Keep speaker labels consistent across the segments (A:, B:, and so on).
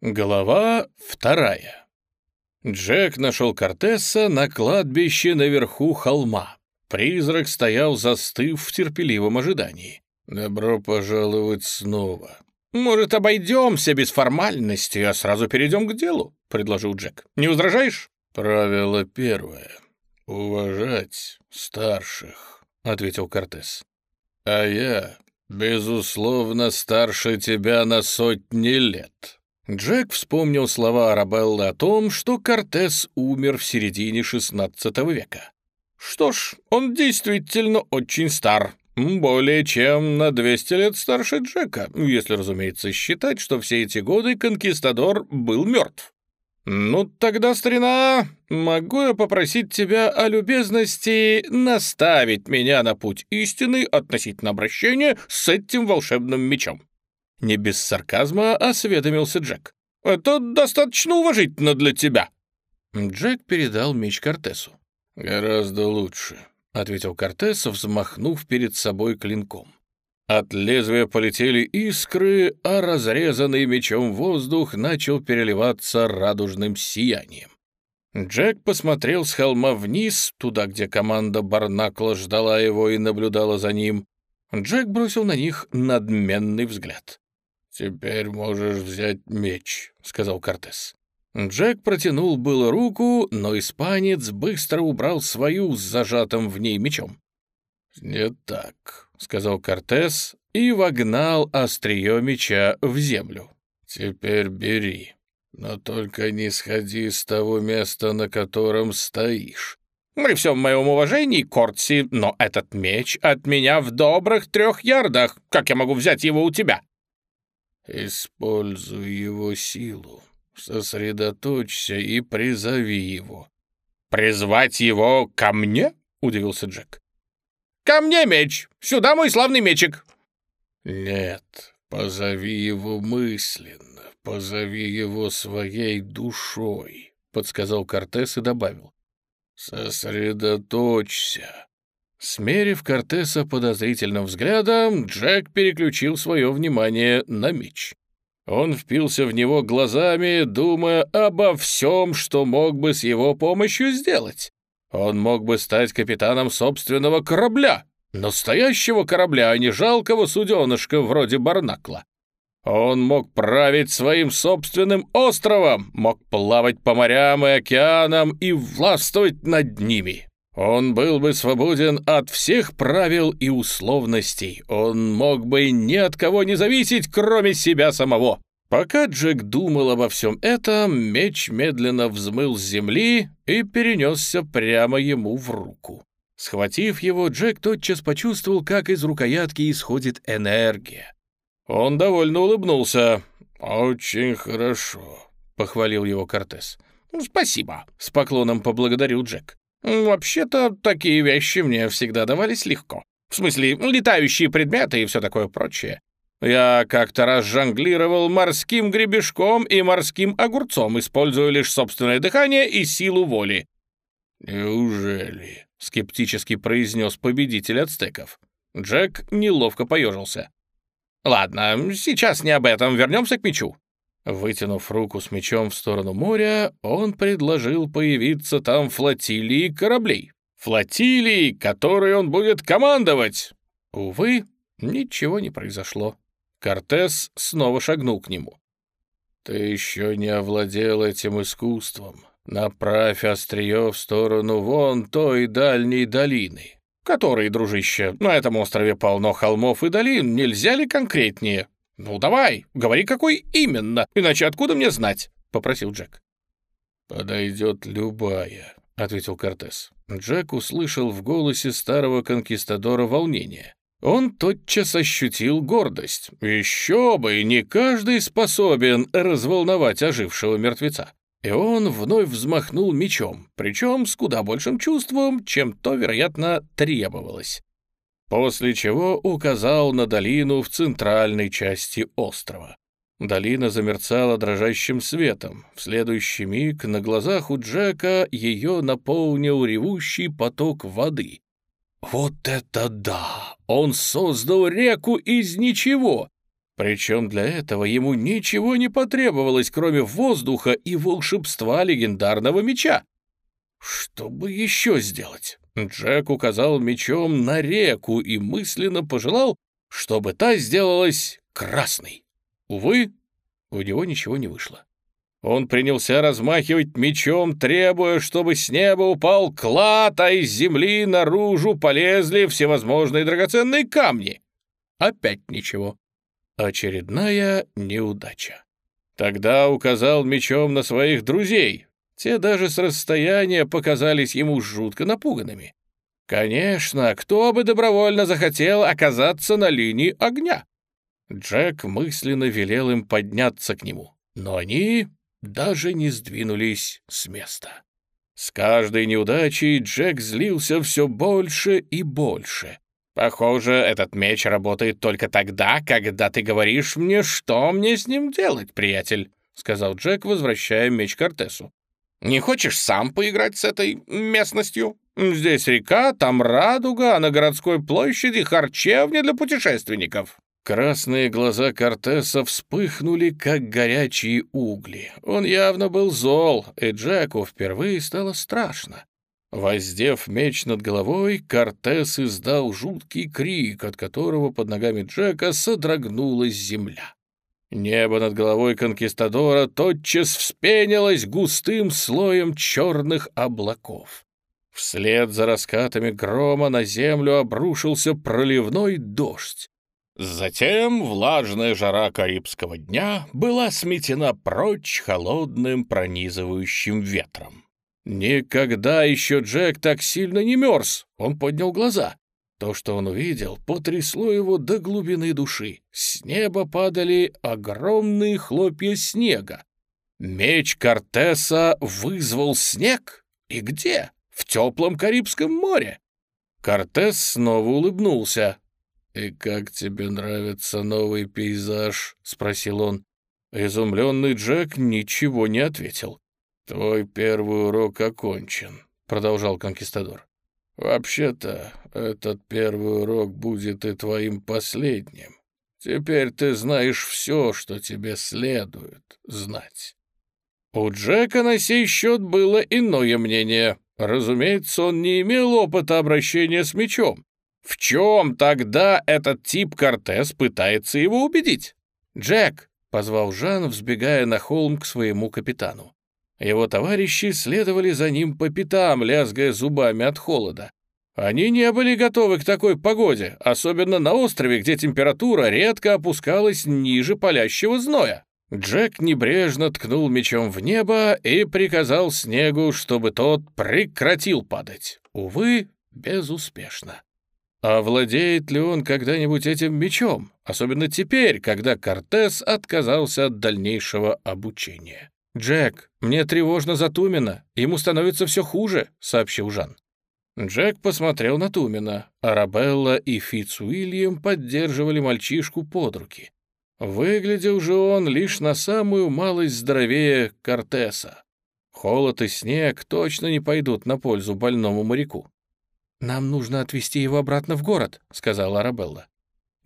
A: Глава вторая. Джек нашел Кортеса на кладбище наверху холма. Призрак стоял, застыв в терпеливом ожидании. «Добро пожаловать снова». «Может, обойдемся без формальности, а сразу перейдем к делу?» — предложил Джек. «Не возражаешь?» «Правило первое. Уважать старших», — ответил Кортес. «А я, безусловно, старше тебя на сотни лет». Джек вспомнил слова Арабеллы о том, что Кортес умер в середине XVI века. Что ж, он действительно очень стар. Более чем на 200 лет старше Джека, если, разумеется, считать, что все эти годы конкистадор был мертв. «Ну, тогда, старина, могу я попросить тебя о любезности наставить меня на путь истины относительно обращения с этим волшебным мечом?» Не без сарказма осведомился Джек. «Это достаточно уважительно для тебя». Джек передал меч Кортесу. «Гораздо лучше», — ответил Кортес, взмахнув перед собой клинком. От лезвия полетели искры, а разрезанный мечом воздух начал переливаться радужным сиянием. Джек посмотрел с холма вниз, туда, где команда Барнакла ждала его и наблюдала за ним. Джек бросил на них надменный взгляд. «Теперь можешь взять меч», — сказал Кортес. Джек протянул было руку, но испанец быстро убрал свою с зажатым в ней мечом. «Не так», — сказал Кортес и вогнал острие меча в землю. «Теперь бери, но только не сходи с того места, на котором стоишь». «При всем моем уважении, Кортси, но этот меч от меня в добрых трех ярдах. Как я могу взять его у тебя?» Используй его силу, сосредоточься и призови его. «Призвать его ко мне?» — удивился Джек. «Ко мне меч! Сюда мой славный мечик!» «Нет, позови его мысленно, позови его своей душой», — подсказал Кортес и добавил. «Сосредоточься». Смерив Кортеса подозрительным взглядом, Джек переключил свое внимание на меч. Он впился в него глазами, думая обо всем, что мог бы с его помощью сделать. Он мог бы стать капитаном собственного корабля, настоящего корабля, а не жалкого суденышка вроде Барнакла. Он мог править своим собственным островом, мог плавать по морям и океанам и властвовать над ними. Он был бы свободен от всех правил и условностей. Он мог бы ни от кого не зависеть, кроме себя самого. Пока Джек думал обо всем этом, меч медленно взмыл с земли и перенесся прямо ему в руку. Схватив его, Джек тотчас почувствовал, как из рукоятки исходит энергия. Он довольно улыбнулся. «Очень хорошо», — похвалил его Кортес. «Спасибо», — с поклоном поблагодарил Джек. «Вообще-то, такие вещи мне всегда давались легко. В смысле, летающие предметы и все такое прочее. Я как-то раз жонглировал морским гребешком и морским огурцом, используя лишь собственное дыхание и силу воли». «Неужели?» — скептически произнес победитель ацтеков. Джек неловко поежился. «Ладно, сейчас не об этом, вернемся к мечу. Вытянув руку с мечом в сторону моря, он предложил появиться там флотилии кораблей. Флотилии, которой он будет командовать. Увы, ничего не произошло. Кортес снова шагнул к нему. «Ты еще не овладел этим искусством. Направь острие в сторону вон той дальней долины». «Который, дружище, на этом острове полно холмов и долин, нельзя ли конкретнее?» «Ну, давай, говори, какой именно, иначе откуда мне знать?» — попросил Джек. «Подойдет любая», — ответил Кортес. Джек услышал в голосе старого конкистадора волнение. Он тотчас ощутил гордость. Еще бы, не каждый способен разволновать ожившего мертвеца. И он вновь взмахнул мечом, причем с куда большим чувством, чем то, вероятно, требовалось после чего указал на долину в центральной части острова. Долина замерцала дрожащим светом. В следующий миг на глазах у Джека ее наполнил ревущий поток воды. «Вот это да! Он создал реку из ничего! Причем для этого ему ничего не потребовалось, кроме воздуха и волшебства легендарного меча. Что бы еще сделать? Джек указал мечом на реку и мысленно пожелал, чтобы та сделалась красной. Увы, у него ничего не вышло. Он принялся размахивать мечом, требуя, чтобы с неба упал клад, а из земли наружу полезли всевозможные драгоценные камни. Опять ничего. Очередная неудача. Тогда указал мечом на своих друзей. Те даже с расстояния показались ему жутко напуганными. Конечно, кто бы добровольно захотел оказаться на линии огня? Джек мысленно велел им подняться к нему, но они даже не сдвинулись с места. С каждой неудачей Джек злился все больше и больше. «Похоже, этот меч работает только тогда, когда ты говоришь мне, что мне с ним делать, приятель», — сказал Джек, возвращая меч Кортесу. «Не хочешь сам поиграть с этой местностью? Здесь река, там радуга, а на городской площади харчевня для путешественников». Красные глаза Кортеса вспыхнули, как горячие угли. Он явно был зол, и Джеку впервые стало страшно. Воздев меч над головой, Кортес издал жуткий крик, от которого под ногами Джека содрогнулась земля. Небо над головой конкистадора тотчас вспенилось густым слоем черных облаков. Вслед за раскатами грома на землю обрушился проливной дождь. Затем влажная жара Карибского дня была сметена прочь холодным пронизывающим ветром. Никогда еще Джек так сильно не мерз. Он поднял глаза. То, что он увидел, потрясло его до глубины души. С неба падали огромные хлопья снега. Меч Кортеса вызвал снег? И где? В теплом Карибском море. Кортес снова улыбнулся. «И как тебе нравится новый пейзаж?» — спросил он. Изумленный Джек ничего не ответил. «Твой первый урок окончен», — продолжал конкистадор. «Вообще-то, этот первый урок будет и твоим последним. Теперь ты знаешь все, что тебе следует знать». У Джека на сей счет было иное мнение. Разумеется, он не имел опыта обращения с мечом. В чем тогда этот тип Кортес пытается его убедить? «Джек!» — позвал Жан, взбегая на холм к своему капитану. Его товарищи следовали за ним по пятам, лязгая зубами от холода. Они не были готовы к такой погоде, особенно на острове, где температура редко опускалась ниже палящего зноя. Джек небрежно ткнул мечом в небо и приказал снегу, чтобы тот прекратил падать. Увы, безуспешно. А владеет ли он когда-нибудь этим мечом, особенно теперь, когда Кортес отказался от дальнейшего обучения? «Джек, мне тревожно за Тумина, ему становится все хуже», — сообщил Жан. Джек посмотрел на Тумина. Арабелла и Фитц Уильям поддерживали мальчишку под руки. Выглядел же он лишь на самую малость здоровее Кортеса. Холод и снег точно не пойдут на пользу больному моряку. «Нам нужно отвезти его обратно в город», — сказала Арабелла.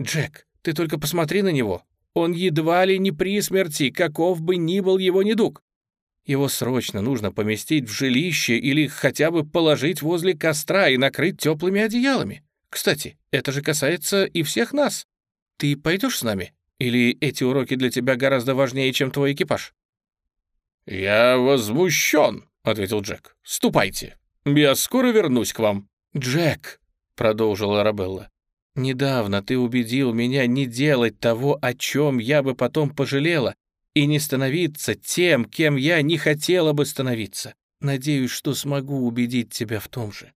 A: «Джек, ты только посмотри на него. Он едва ли не при смерти, каков бы ни был его недуг. Его срочно нужно поместить в жилище или хотя бы положить возле костра и накрыть теплыми одеялами. Кстати, это же касается и всех нас. Ты пойдешь с нами? Или эти уроки для тебя гораздо важнее, чем твой экипаж?» «Я возмущен», — ответил Джек. «Ступайте. Я скоро вернусь к вам».
B: «Джек», — продолжила Арабелла, — «недавно ты убедил меня не делать того, о чем я бы потом пожалела, и не становиться тем, кем я не хотела бы становиться. Надеюсь, что смогу убедить тебя в том же.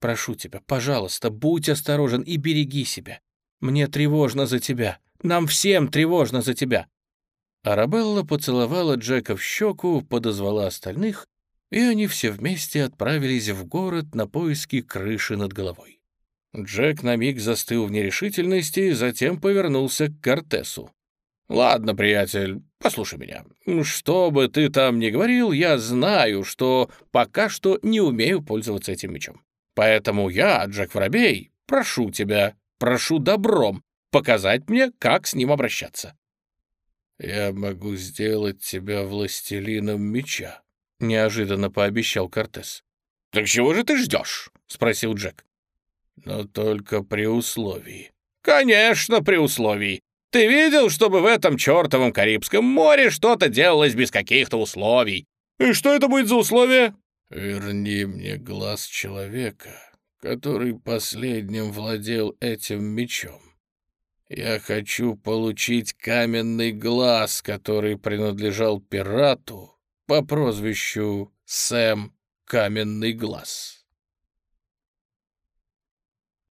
B: Прошу тебя, пожалуйста, будь осторожен и береги себя. Мне тревожно за тебя. Нам всем тревожно за тебя».
A: Арабелла поцеловала Джека в щеку, подозвала остальных и они все вместе отправились в город на поиски крыши над головой. Джек на миг застыл в нерешительности, затем повернулся к Кортесу. «Ладно, приятель, послушай меня. Что бы ты там ни говорил, я знаю, что пока что не умею пользоваться этим мечом. Поэтому я, Джек Воробей, прошу тебя, прошу добром, показать мне, как с ним обращаться».
B: «Я могу сделать тебя властелином меча», — неожиданно пообещал Кортес.
A: «Так чего же ты ждешь?» — спросил Джек.
B: «Но только при условии».
A: «Конечно, при условии. Ты видел, чтобы в этом чертовом Карибском море что-то делалось без каких-то условий? И что это будет за условия?»
B: «Верни мне глаз человека, который последним владел этим мечом. Я хочу получить каменный глаз, который принадлежал пирату по прозвищу Сэм Каменный Глаз».